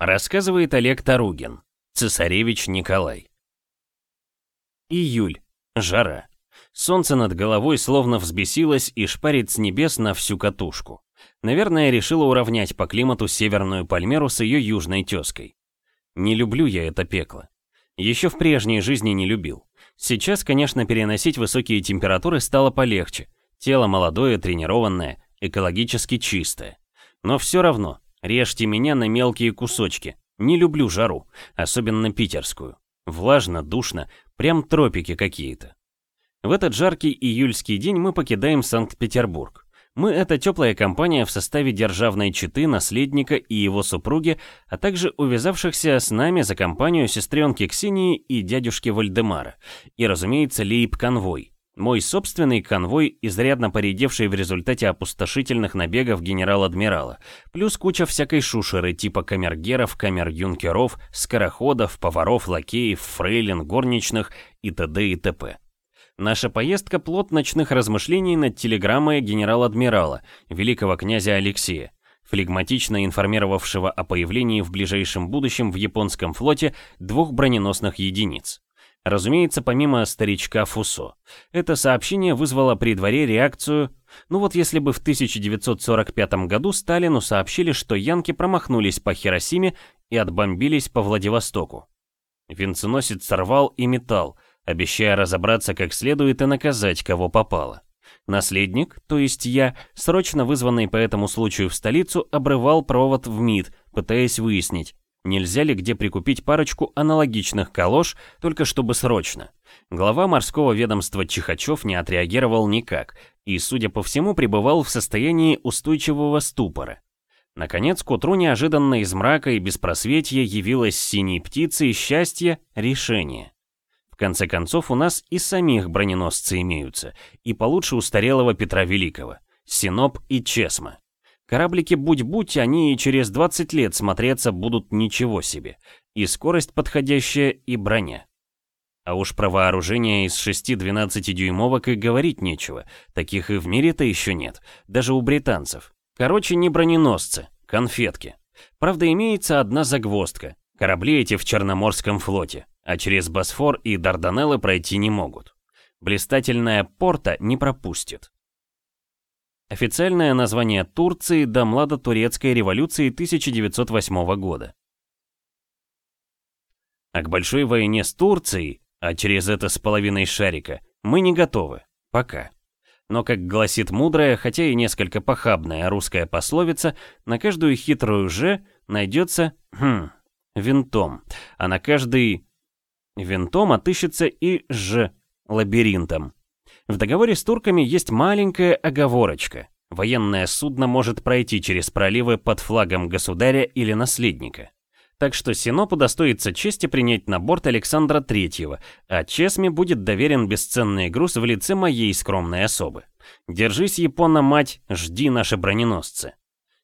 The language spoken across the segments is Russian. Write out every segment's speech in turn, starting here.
Рассказывает Олег Таругин, цесаревич Николай. Июль. Жара. Солнце над головой словно взбесилось и шпарит с небес на всю катушку. Наверное, решила уравнять по климату Северную Пальмеру с ее южной тезкой. Не люблю я это пекло. Еще в прежней жизни не любил. Сейчас, конечно, переносить высокие температуры стало полегче. Тело молодое, тренированное, экологически чистое. Но все равно, режьте меня на мелкие кусочки. Не люблю жару, особенно питерскую. Влажно, душно, прям тропики какие-то. В этот жаркий июльский день мы покидаем Санкт-Петербург. Мы — это теплая компания в составе державной четы, наследника и его супруги, а также увязавшихся с нами за компанию сестренки Ксении и дядюшки Вальдемара. И, разумеется, лейб-конвой. Мой собственный конвой, изрядно поредевший в результате опустошительных набегов генерал-адмирала, плюс куча всякой шушеры типа камергеров, камер-юнкеров, скороходов, поваров, лакеев, фрейлин, горничных и т.д. и т.п. Наша поездка – плод ночных размышлений над телеграммой генерал-адмирала, великого князя Алексея, флегматично информировавшего о появлении в ближайшем будущем в японском флоте двух броненосных единиц. Разумеется, помимо старичка Фусо. Это сообщение вызвало при дворе реакцию ну вот если бы в 1945 году Сталину сообщили, что янки промахнулись по Хиросиме и отбомбились по Владивостоку. Венценосец сорвал и металл, обещая разобраться как следует и наказать, кого попало. Наследник, то есть я, срочно вызванный по этому случаю в столицу, обрывал провод в МИД, пытаясь выяснить, нельзя ли где прикупить парочку аналогичных калош, только чтобы срочно. Глава морского ведомства Чихачев не отреагировал никак и, судя по всему, пребывал в состоянии устойчивого ступора. Наконец, к утру неожиданно из мрака и беспросветья явилась синей птицей счастье решение конце концов, у нас и самих броненосцы имеются, и получше устарелого Петра Великого, Синоп и Чесма. Кораблики будь-будь, они и через 20 лет смотреться будут ничего себе, и скорость подходящая, и броня. А уж про вооружение из 6-12 дюймовок и говорить нечего, таких и в мире-то еще нет, даже у британцев. Короче, не броненосцы, конфетки. Правда, имеется одна загвоздка. Корабли эти в Черноморском флоте а через Босфор и Дарданеллы пройти не могут. Блистательная порта не пропустит. Официальное название Турции до младотурецкой революции 1908 года. А к большой войне с Турцией, а через это с половиной шарика, мы не готовы. Пока. Но, как гласит мудрая, хотя и несколько похабная русская пословица, на каждую хитрую «ж» найдется, хм, винтом, а на каждый Винтом отыщется и «ж» лабиринтом. В договоре с турками есть маленькая оговорочка. Военное судно может пройти через проливы под флагом государя или наследника. Так что Синопу достоится чести принять на борт Александра Третьего, а Чесме будет доверен бесценный груз в лице моей скромной особы. Держись, Япона, мать, жди наши броненосцы.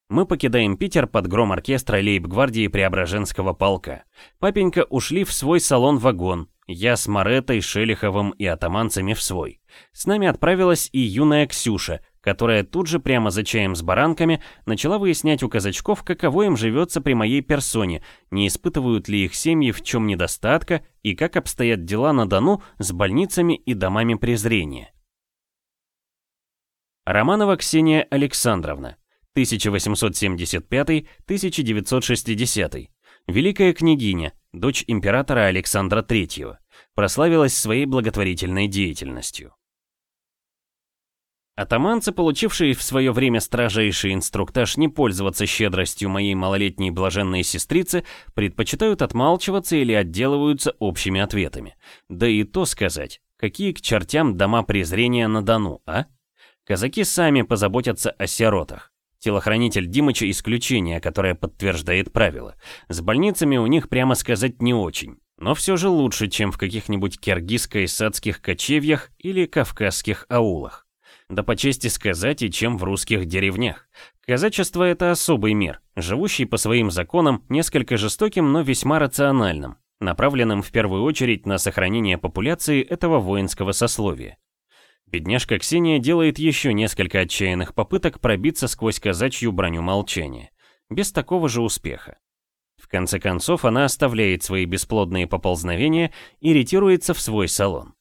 Мы покидаем Питер под гром оркестра лейб-гвардии Преображенского полка. Папенька ушли в свой салон-вагон. Я с Маретой, Шелиховым и атаманцами в свой. С нами отправилась и юная Ксюша, которая тут же прямо за чаем с баранками начала выяснять у казачков, каково им живется при моей персоне, не испытывают ли их семьи в чем недостатка и как обстоят дела на Дону с больницами и домами презрения. Романова Ксения Александровна, 1875-1960, великая княгиня, дочь императора Александра III, прославилась своей благотворительной деятельностью. Атаманцы, получившие в свое время строжайший инструктаж не пользоваться щедростью моей малолетней блаженной сестрицы, предпочитают отмалчиваться или отделываются общими ответами. Да и то сказать, какие к чертям дома презрения на Дону, а? Казаки сами позаботятся о сиротах. Телохранитель Димыча исключение, которое подтверждает правило. С больницами у них, прямо сказать, не очень. Но все же лучше, чем в каких-нибудь киргизско-исадских кочевьях или кавказских аулах. Да по чести сказать, и чем в русских деревнях. Казачество — это особый мир, живущий по своим законам, несколько жестоким, но весьма рациональным, направленным в первую очередь на сохранение популяции этого воинского сословия. Бедняжка Ксения делает еще несколько отчаянных попыток пробиться сквозь казачью броню молчания. Без такого же успеха. В конце концов, она оставляет свои бесплодные поползновения и ретируется в свой салон.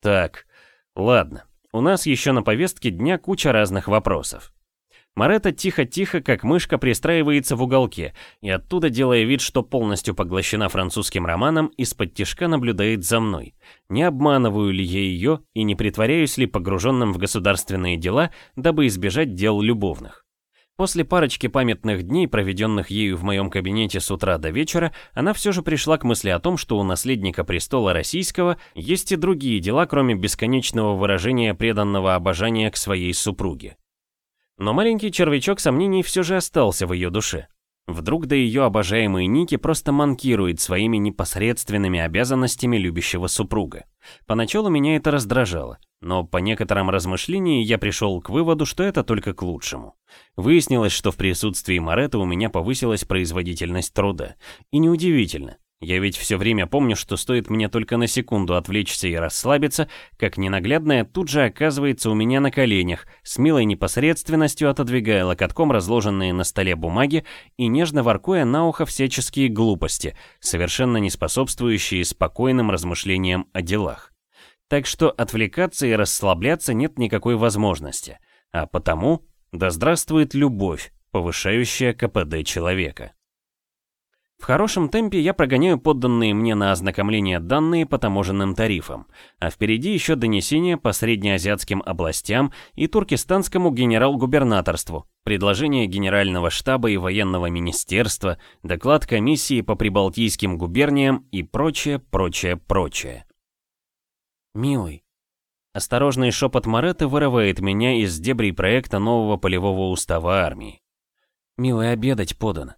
Так, ладно, у нас еще на повестке дня куча разных вопросов. Марета тихо-тихо, как мышка, пристраивается в уголке, и оттуда, делая вид, что полностью поглощена французским романом, из-под тишка наблюдает за мной. Не обманываю ли я ее и не притворяюсь ли погруженным в государственные дела, дабы избежать дел любовных. После парочки памятных дней, проведенных ею в моем кабинете с утра до вечера, она все же пришла к мысли о том, что у наследника престола российского есть и другие дела, кроме бесконечного выражения преданного обожания к своей супруге. Но маленький червячок сомнений все же остался в ее душе. Вдруг да ее обожаемый Ники просто манкирует своими непосредственными обязанностями любящего супруга. Поначалу меня это раздражало, но по некоторым размышлениям я пришел к выводу, что это только к лучшему. Выяснилось, что в присутствии Моретта у меня повысилась производительность труда. И неудивительно, я ведь все время помню, что стоит мне только на секунду отвлечься и расслабиться, как ненаглядная тут же оказывается у меня на коленях, с милой непосредственностью отодвигая локотком разложенные на столе бумаги и нежно воркуя на ухо всяческие глупости, совершенно не способствующие спокойным размышлениям о делах. Так что отвлекаться и расслабляться нет никакой возможности, а потому да здравствует любовь, повышающая КПД человека. В хорошем темпе я прогоняю подданные мне на ознакомление данные по таможенным тарифам, а впереди еще донесение по среднеазиатским областям и туркестанскому генерал-губернаторству, предложение Генерального штаба и военного министерства, доклад комиссии по прибалтийским губерниям и прочее, прочее, прочее. «Милый». Осторожный шепот Моретты вырывает меня из дебрей проекта нового полевого устава армии. «Милый, обедать подано»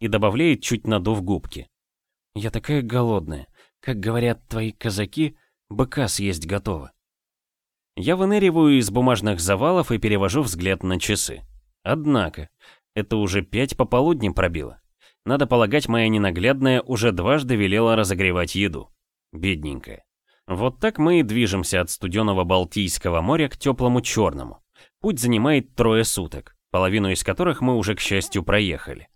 и добавляет, чуть надув губки. «Я такая голодная. Как говорят твои казаки, быка съесть готова». Я выныриваю из бумажных завалов и перевожу взгляд на часы. Однако, это уже пять пополудни пробило. Надо полагать, моя ненаглядная уже дважды велела разогревать еду. Бедненькая. Вот так мы и движемся от студеного Балтийского моря к теплому Черному. Путь занимает трое суток, половину из которых мы уже, к счастью, проехали.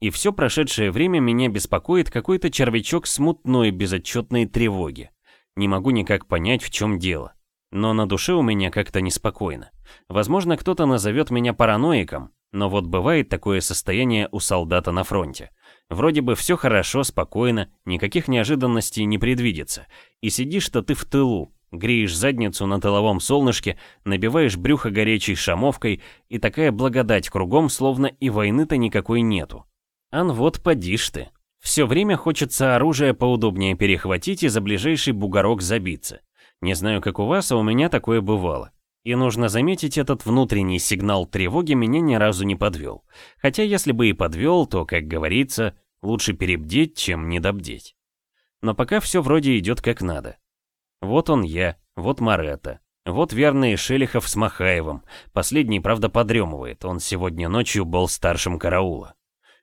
И все прошедшее время меня беспокоит какой-то червячок смутной безотчетной тревоги. Не могу никак понять, в чем дело. Но на душе у меня как-то неспокойно. Возможно, кто-то назовет меня параноиком, но вот бывает такое состояние у солдата на фронте. Вроде бы все хорошо, спокойно, никаких неожиданностей не предвидится. И сидишь-то ты в тылу, греешь задницу на тыловом солнышке, набиваешь брюхо горячей шамовкой, и такая благодать кругом, словно и войны-то никакой нету. Ан вот подишь ты. Все время хочется оружие поудобнее перехватить и за ближайший бугорок забиться. Не знаю, как у вас, а у меня такое бывало. И нужно заметить, этот внутренний сигнал тревоги меня ни разу не подвел. Хотя если бы и подвел, то, как говорится, лучше перебдеть, чем недобдеть. Но пока все вроде идет как надо. Вот он я, вот Марета, вот верный Шелихов с Махаевым. Последний, правда, подремывает, он сегодня ночью был старшим караула.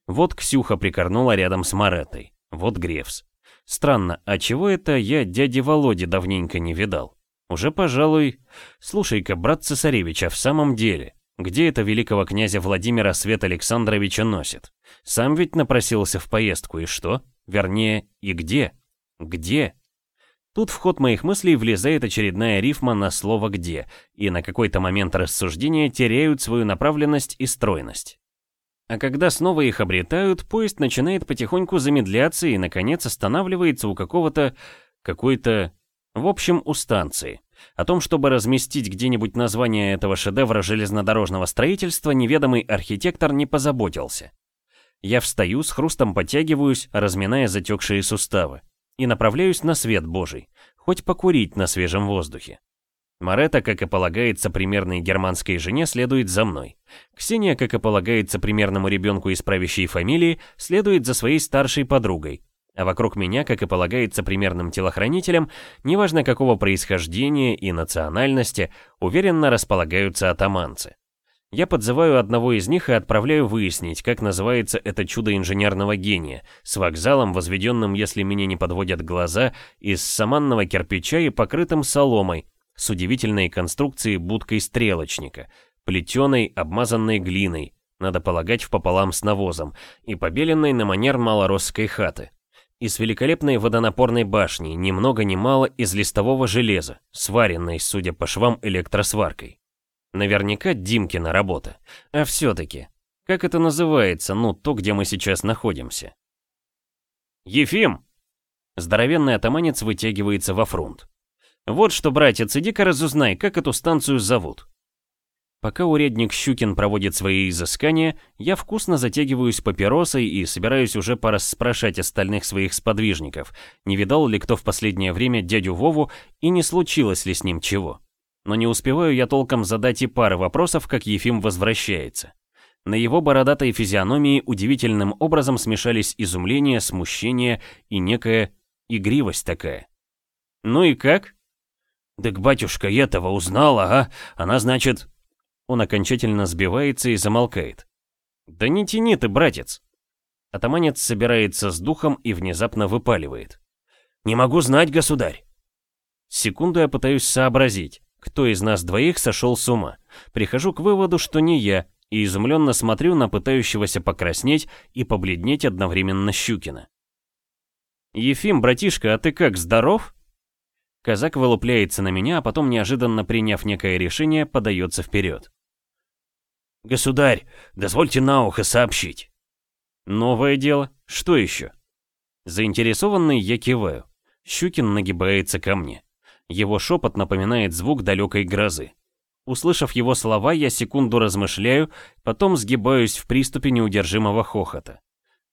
Вот Ксюха прикорнула рядом с Маретой. Вот Гревс. Странно, а чего это я дяди Володи давненько не видал? Уже, пожалуй... Слушай-ка, брат цесаревич, а в самом деле, где это великого князя Владимира Свет Александровича носит? Сам ведь напросился в поездку, и что? Вернее, и где? Где? Тут в ход моих мыслей влезает очередная рифма на слово «где», и на какой-то момент рассуждения теряют свою направленность и стройность. А когда снова их обретают, поезд начинает потихоньку замедляться и, наконец, останавливается у какого-то... какой-то... в общем, у станции. О том, чтобы разместить где-нибудь название этого шедевра железнодорожного строительства, неведомый архитектор не позаботился. Я встаю, с хрустом подтягиваюсь, разминая затекшие суставы, и направляюсь на свет божий, хоть покурить на свежем воздухе. Марета, как и полагается примерной германской жене, следует за мной. Ксения, как и полагается примерному ребенку из правящей фамилии, следует за своей старшей подругой. А вокруг меня, как и полагается примерным телохранителям, неважно какого происхождения и национальности, уверенно располагаются атаманцы. Я подзываю одного из них и отправляю выяснить, как называется это чудо инженерного гения, с вокзалом, возведенным, если меня не подводят глаза, из саманного кирпича и покрытым соломой, с удивительной конструкцией будкой стрелочника, плетеной, обмазанной глиной, надо полагать, пополам с навозом, и побеленной на манер малоросской хаты. И с великолепной водонапорной башней, ни много ни мало из листового железа, сваренной, судя по швам, электросваркой. Наверняка Димкина работа. А все-таки, как это называется, ну, то, где мы сейчас находимся? «Ефим!» Здоровенный атаманец вытягивается во фронт. «Вот что, братец, иди-ка разузнай, как эту станцию зовут». Пока урядник Щукин проводит свои изыскания, я вкусно затягиваюсь папиросой и собираюсь уже порасспрашать остальных своих сподвижников, не видал ли кто в последнее время дядю Вову и не случилось ли с ним чего. Но не успеваю я толком задать и пары вопросов, как Ефим возвращается. На его бородатой физиономии удивительным образом смешались изумление, смущение и некая игривость такая. «Ну и как?» «Так батюшка этого узнала, а? Она, значит...» Он окончательно сбивается и замолкает. «Да не тяни ты, братец!» Атаманец собирается с духом и внезапно выпаливает. «Не могу знать, государь!» Секунду я пытаюсь сообразить, кто из нас двоих сошел с ума. Прихожу к выводу, что не я, и изумленно смотрю на пытающегося покраснеть и побледнеть одновременно Щукина. «Ефим, братишка, а ты как, здоров?» Казак вылупляется на меня, а потом, неожиданно приняв некое решение, подается вперед. «Государь, дозвольте на ухо сообщить». «Новое дело? Что еще?» Заинтересованный я киваю. Щукин нагибается ко мне. Его шепот напоминает звук далекой грозы. Услышав его слова, я секунду размышляю, потом сгибаюсь в приступе неудержимого хохота.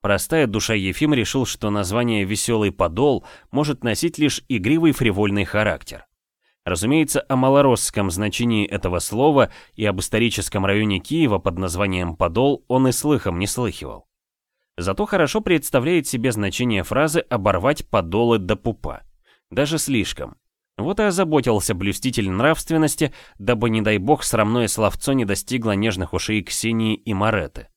Простая душа Ефим решил, что название «Веселый подол» может носить лишь игривый фривольный характер. Разумеется, о малоросском значении этого слова и об историческом районе Киева под названием Подол он и слыхом не слыхивал. Зато хорошо представляет себе значение фразы «оборвать подолы до пупа». Даже слишком. Вот и озаботился блюститель нравственности, дабы, не дай бог, срамное словцо не достигло нежных ушей Ксении и Мареты.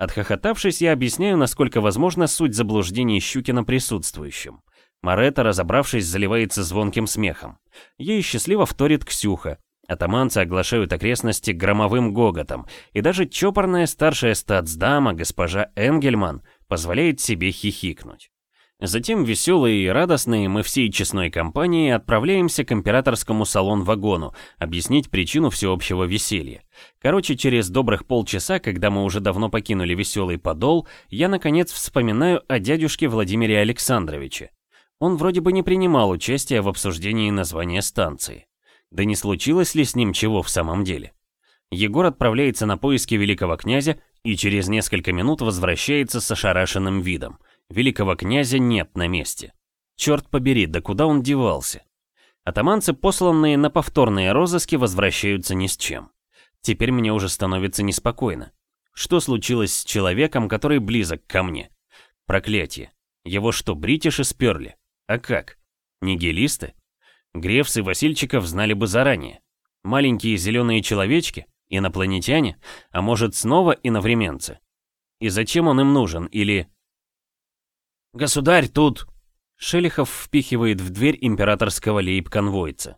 Отхохотавшись, я объясняю, насколько возможно суть заблуждений Щукина присутствующим. Марета, разобравшись, заливается звонким смехом. Ей счастливо вторит Ксюха. Атаманцы оглашают окрестности громовым гоготом, и даже чопорная старшая статсдама, госпожа Энгельман, позволяет себе хихикнуть. Затем веселые и радостные мы всей честной компанией отправляемся к императорскому салон-вагону объяснить причину всеобщего веселья. Короче, через добрых полчаса, когда мы уже давно покинули веселый подол, я наконец вспоминаю о дядюшке Владимире Александровиче. Он вроде бы не принимал участия в обсуждении названия станции. Да не случилось ли с ним чего в самом деле? Егор отправляется на поиски великого князя и через несколько минут возвращается с ошарашенным видом. Великого князя нет на месте. Черт побери, да куда он девался? Атаманцы, посланные на повторные розыски, возвращаются ни с чем. Теперь мне уже становится неспокойно. Что случилось с человеком, который близок ко мне? Проклятие. Его что, бритиши сперли? А как? Нигилисты? Грефс и Васильчиков знали бы заранее. Маленькие зеленые человечки? Инопланетяне? А может, снова иновременцы? И зачем он им нужен? Или... «Государь, тут...» Шелихов впихивает в дверь императорского лейб-конвойца.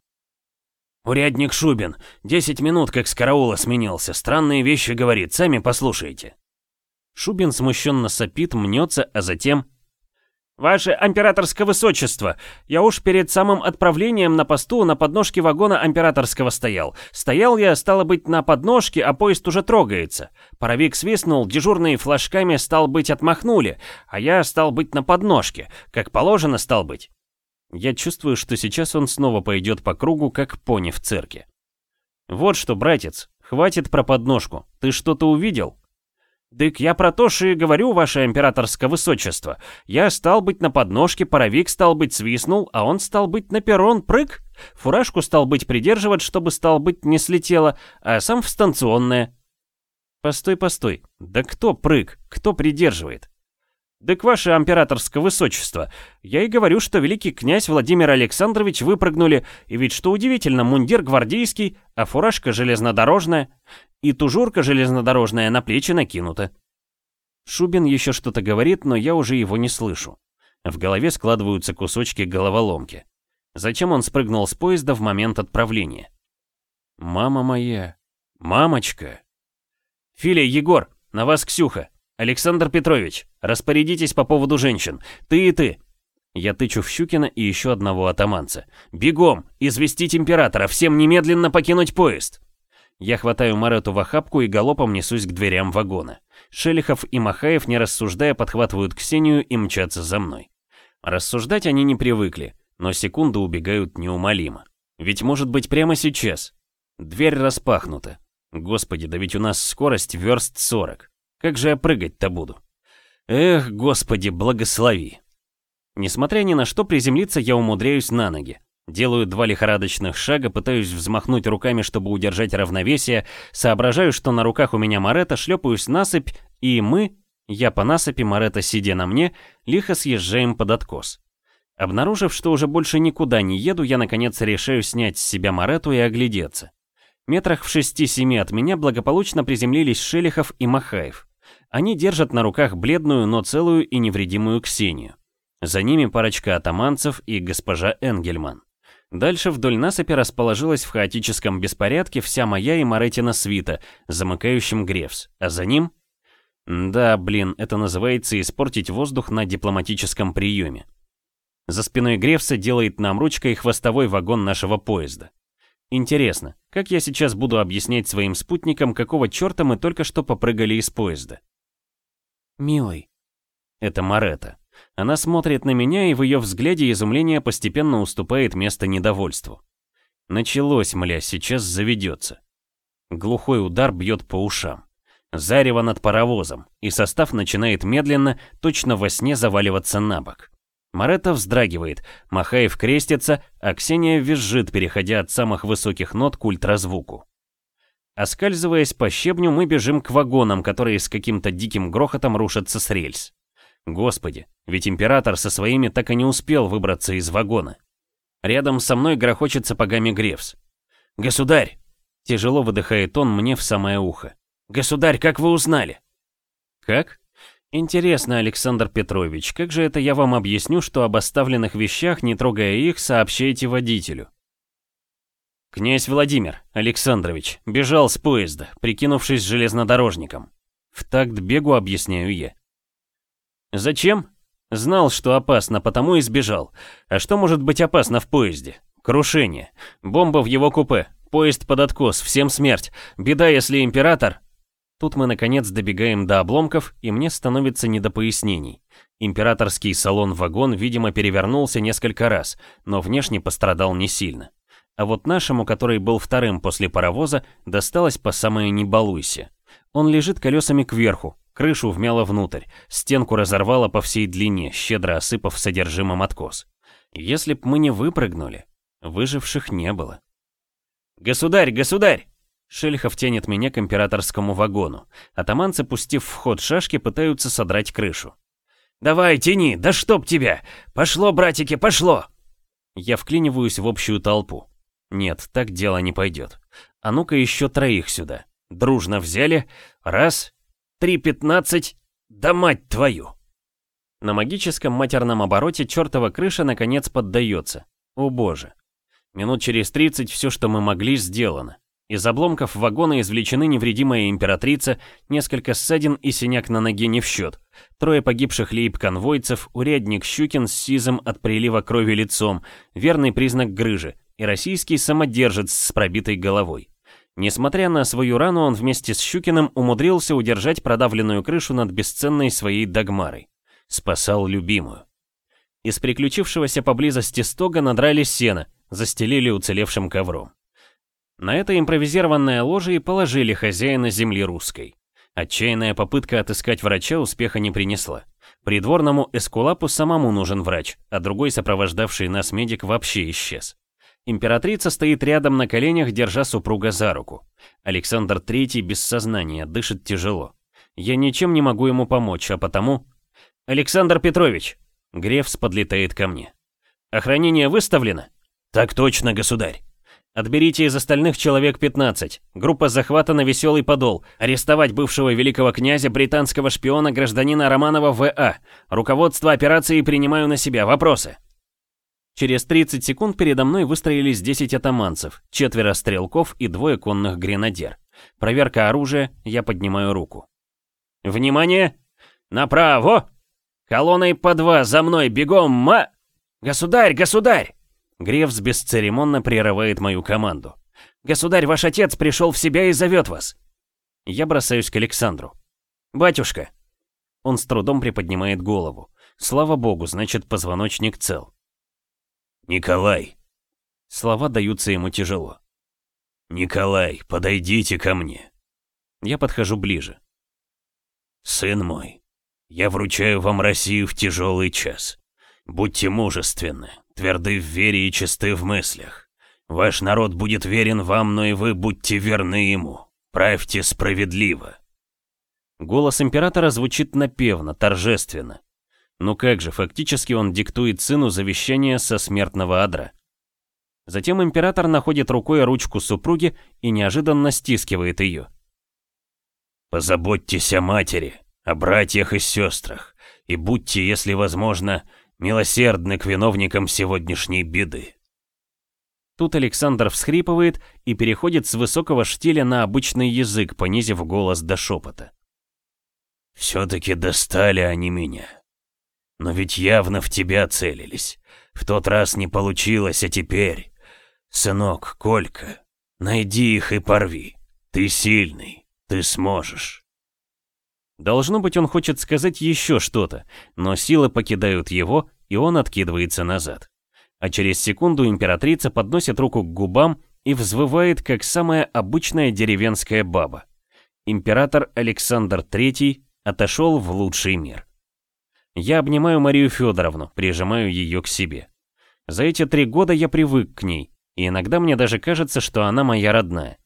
«Урядник Шубин, десять минут как с караула сменился, странные вещи говорит, сами послушайте». Шубин смущенно сопит, мнется, а затем «Ваше императорское высочество, я уж перед самым отправлением на посту на подножке вагона императорского стоял. Стоял я, стало быть, на подножке, а поезд уже трогается. Паровик свистнул, дежурные флажками, стал быть, отмахнули, а я стал быть на подножке, как положено стал быть». Я чувствую, что сейчас он снова пойдет по кругу, как пони в цирке. «Вот что, братец, хватит про подножку. Ты что-то увидел?» «Дык, я про то же и говорю, ваше императорское высочество. Я стал быть на подножке, паровик стал быть свистнул, а он стал быть на перрон, прыг. Фуражку стал быть придерживать, чтобы стал быть не слетело, а сам в станционное». «Постой, постой. Да кто прыг? Кто придерживает?» «Дык, ваше императорское высочество, я и говорю, что великий князь Владимир Александрович выпрыгнули, и ведь что удивительно, мундир гвардейский, а фуражка железнодорожная, и тужурка железнодорожная на плечи накинута». Шубин еще что-то говорит, но я уже его не слышу. В голове складываются кусочки головоломки. Зачем он спрыгнул с поезда в момент отправления? «Мама моя! Мамочка!» «Филя, Егор, на вас Ксюха. Александр Петрович, распорядитесь по поводу женщин. Ты и ты. Я тычу в Щукина и еще одного атаманца. «Бегом! Известить императора! Всем немедленно покинуть поезд!» Я хватаю Марету в охапку и галопом несусь к дверям вагона. Шелихов и Махаев, не рассуждая, подхватывают Ксению и мчатся за мной. Рассуждать они не привыкли, но секунды убегают неумолимо. Ведь может быть прямо сейчас. Дверь распахнута. Господи, да ведь у нас скорость верст 40. Как же я прыгать-то буду? Эх, господи, благослови. Несмотря ни на что, приземлиться я умудряюсь на ноги. Делаю два лихорадочных шага, пытаюсь взмахнуть руками, чтобы удержать равновесие, соображаю, что на руках у меня Марета, шлепаюсь насыпь, и мы, я по насыпи, Марета сидя на мне, лихо съезжаем под откос. Обнаружив, что уже больше никуда не еду, я наконец решаю снять с себя Марету и оглядеться. Метрах в шести-семи от меня благополучно приземлились Шелихов и Махаев. Они держат на руках бледную, но целую и невредимую Ксению. За ними парочка атаманцев и госпожа Энгельман. Дальше вдоль насыпи расположилась в хаотическом беспорядке вся моя и Маретина свита, замыкающим Гревс, а за ним... Да, блин, это называется испортить воздух на дипломатическом приеме. За спиной Гревса делает нам ручкой хвостовой вагон нашего поезда. Интересно, как я сейчас буду объяснять своим спутникам, какого черта мы только что попрыгали из поезда? «Милый». Это Марета. Она смотрит на меня, и в ее взгляде изумление постепенно уступает место недовольству. Началось, мля, сейчас заведется. Глухой удар бьет по ушам. Зарево над паровозом, и состав начинает медленно, точно во сне заваливаться на бок. Марета вздрагивает, Махаев крестится, а Ксения визжит, переходя от самых высоких нот к ультразвуку. Оскальзываясь по щебню, мы бежим к вагонам, которые с каким-то диким грохотом рушатся с рельс. Господи, ведь император со своими так и не успел выбраться из вагона. Рядом со мной грохочет сапогами Гревс. «Государь!» Тяжело выдыхает он мне в самое ухо. «Государь, как вы узнали?» «Как?» «Интересно, Александр Петрович, как же это я вам объясню, что об оставленных вещах, не трогая их, сообщаете водителю?» «Князь Владимир Александрович бежал с поезда, прикинувшись железнодорожником. В такт бегу объясняю я. Зачем? Знал, что опасно, потому и сбежал. А что может быть опасно в поезде? Крушение. Бомба в его купе. Поезд под откос, всем смерть. Беда, если император... Тут мы наконец добегаем до обломков, и мне становится не до пояснений. Императорский салон-вагон, видимо, перевернулся несколько раз, но внешне пострадал не сильно. А вот нашему, который был вторым после паровоза, досталось по самое «не балуйся». Он лежит колесами кверху, Крышу вмяло внутрь, стенку разорвало по всей длине, щедро осыпав содержимым откос. Если б мы не выпрыгнули, выживших не было. «Государь, государь!» Шельхов тянет меня к императорскому вагону. Атаманцы, пустив в ход шашки, пытаются содрать крышу. «Давай, тяни, да чтоб тебя! Пошло, братики, пошло!» Я вклиниваюсь в общую толпу. Нет, так дело не пойдет. А ну-ка еще троих сюда. Дружно взяли. Раз, 3.15, да мать твою! На магическом матерном обороте чертова крыша наконец поддается. О боже. Минут через 30 все, что мы могли, сделано. Из обломков вагона извлечены невредимая императрица, несколько ссадин и синяк на ноге не в счет, трое погибших лейб-конвойцев, урядник Щукин с сизым от прилива крови лицом, верный признак грыжи, и российский самодержец с пробитой головой. Несмотря на свою рану, он вместе с Щукиным умудрился удержать продавленную крышу над бесценной своей Дагмарой. Спасал любимую. Из приключившегося поблизости стога надрали сено, застелили уцелевшим ковром. На это импровизированное ложе и положили хозяина земли русской. Отчаянная попытка отыскать врача успеха не принесла. Придворному эскулапу самому нужен врач, а другой сопровождавший нас медик вообще исчез. Императрица стоит рядом на коленях, держа супруга за руку. Александр III без сознания, дышит тяжело. Я ничем не могу ему помочь, а потому... «Александр Петрович!» Грефс подлетает ко мне. «Охранение выставлено?» «Так точно, государь!» «Отберите из остальных человек 15. Группа захвата на Веселый Подол. Арестовать бывшего великого князя, британского шпиона, гражданина Романова В.А. Руководство операции принимаю на себя. Вопросы?» Через 30 секунд передо мной выстроились 10 атаманцев, четверо стрелков и двое конных гренадер. Проверка оружия, я поднимаю руку. Внимание! Направо! Колонной по два, за мной, бегом, ма... Государь, государь! Гревс бесцеремонно прерывает мою команду. «Государь, ваш отец пришел в себя и зовет вас!» Я бросаюсь к Александру. «Батюшка!» Он с трудом приподнимает голову. Слава богу, значит, позвоночник цел. «Николай!» Слова даются ему тяжело. «Николай, подойдите ко мне!» Я подхожу ближе. «Сын мой, я вручаю вам Россию в тяжелый час. Будьте мужественны, тверды в вере и чисты в мыслях. Ваш народ будет верен вам, но и вы будьте верны ему. Правьте справедливо. Голос императора звучит напевно, торжественно. Ну как же, фактически он диктует сыну завещание со смертного адра. Затем император находит рукой ручку супруги и неожиданно стискивает ее. «Позаботьтесь о матери, о братьях и сестрах, и будьте, если возможно, милосердны к виновникам сегодняшней беды. Тут Александр всхрипывает и переходит с высокого штиля на обычный язык, понизив голос до шепота. «Все-таки достали они меня. Но ведь явно в тебя целились. В тот раз не получилось, а теперь... Сынок, Колька, найди их и порви. Ты сильный, ты сможешь». Должно быть, он хочет сказать еще что-то, но силы покидают его, и он откидывается назад. А через секунду императрица подносит руку к губам и взвывает, как самая обычная деревенская баба. Император Александр III отошел в лучший мир. Я обнимаю Марию Федоровну, прижимаю ее к себе. За эти три года я привык к ней, и иногда мне даже кажется, что она моя родная.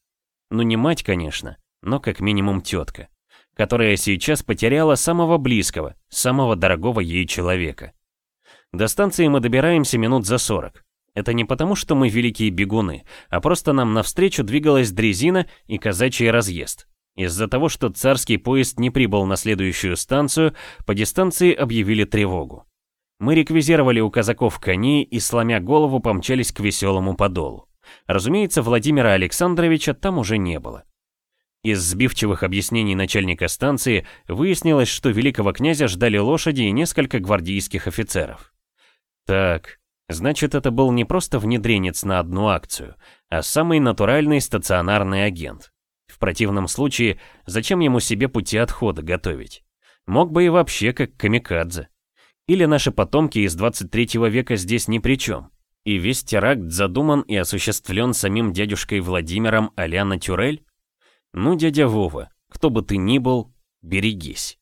Ну не мать, конечно, но как минимум тетка которая сейчас потеряла самого близкого, самого дорогого ей человека. До станции мы добираемся минут за 40. Это не потому, что мы великие бегуны, а просто нам навстречу двигалась дрезина и казачий разъезд. Из-за того, что царский поезд не прибыл на следующую станцию, по дистанции объявили тревогу. Мы реквизировали у казаков коней и, сломя голову, помчались к веселому подолу. Разумеется, Владимира Александровича там уже не было. Из сбивчивых объяснений начальника станции выяснилось, что великого князя ждали лошади и несколько гвардейских офицеров. Так, значит это был не просто внедренец на одну акцию, а самый натуральный стационарный агент. В противном случае, зачем ему себе пути отхода готовить? Мог бы и вообще как камикадзе. Или наши потомки из 23 века здесь ни при чем. И весь теракт задуман и осуществлен самим дядюшкой Владимиром Тюрель? Ну, дядя Вова, кто бы ты ни был, берегись.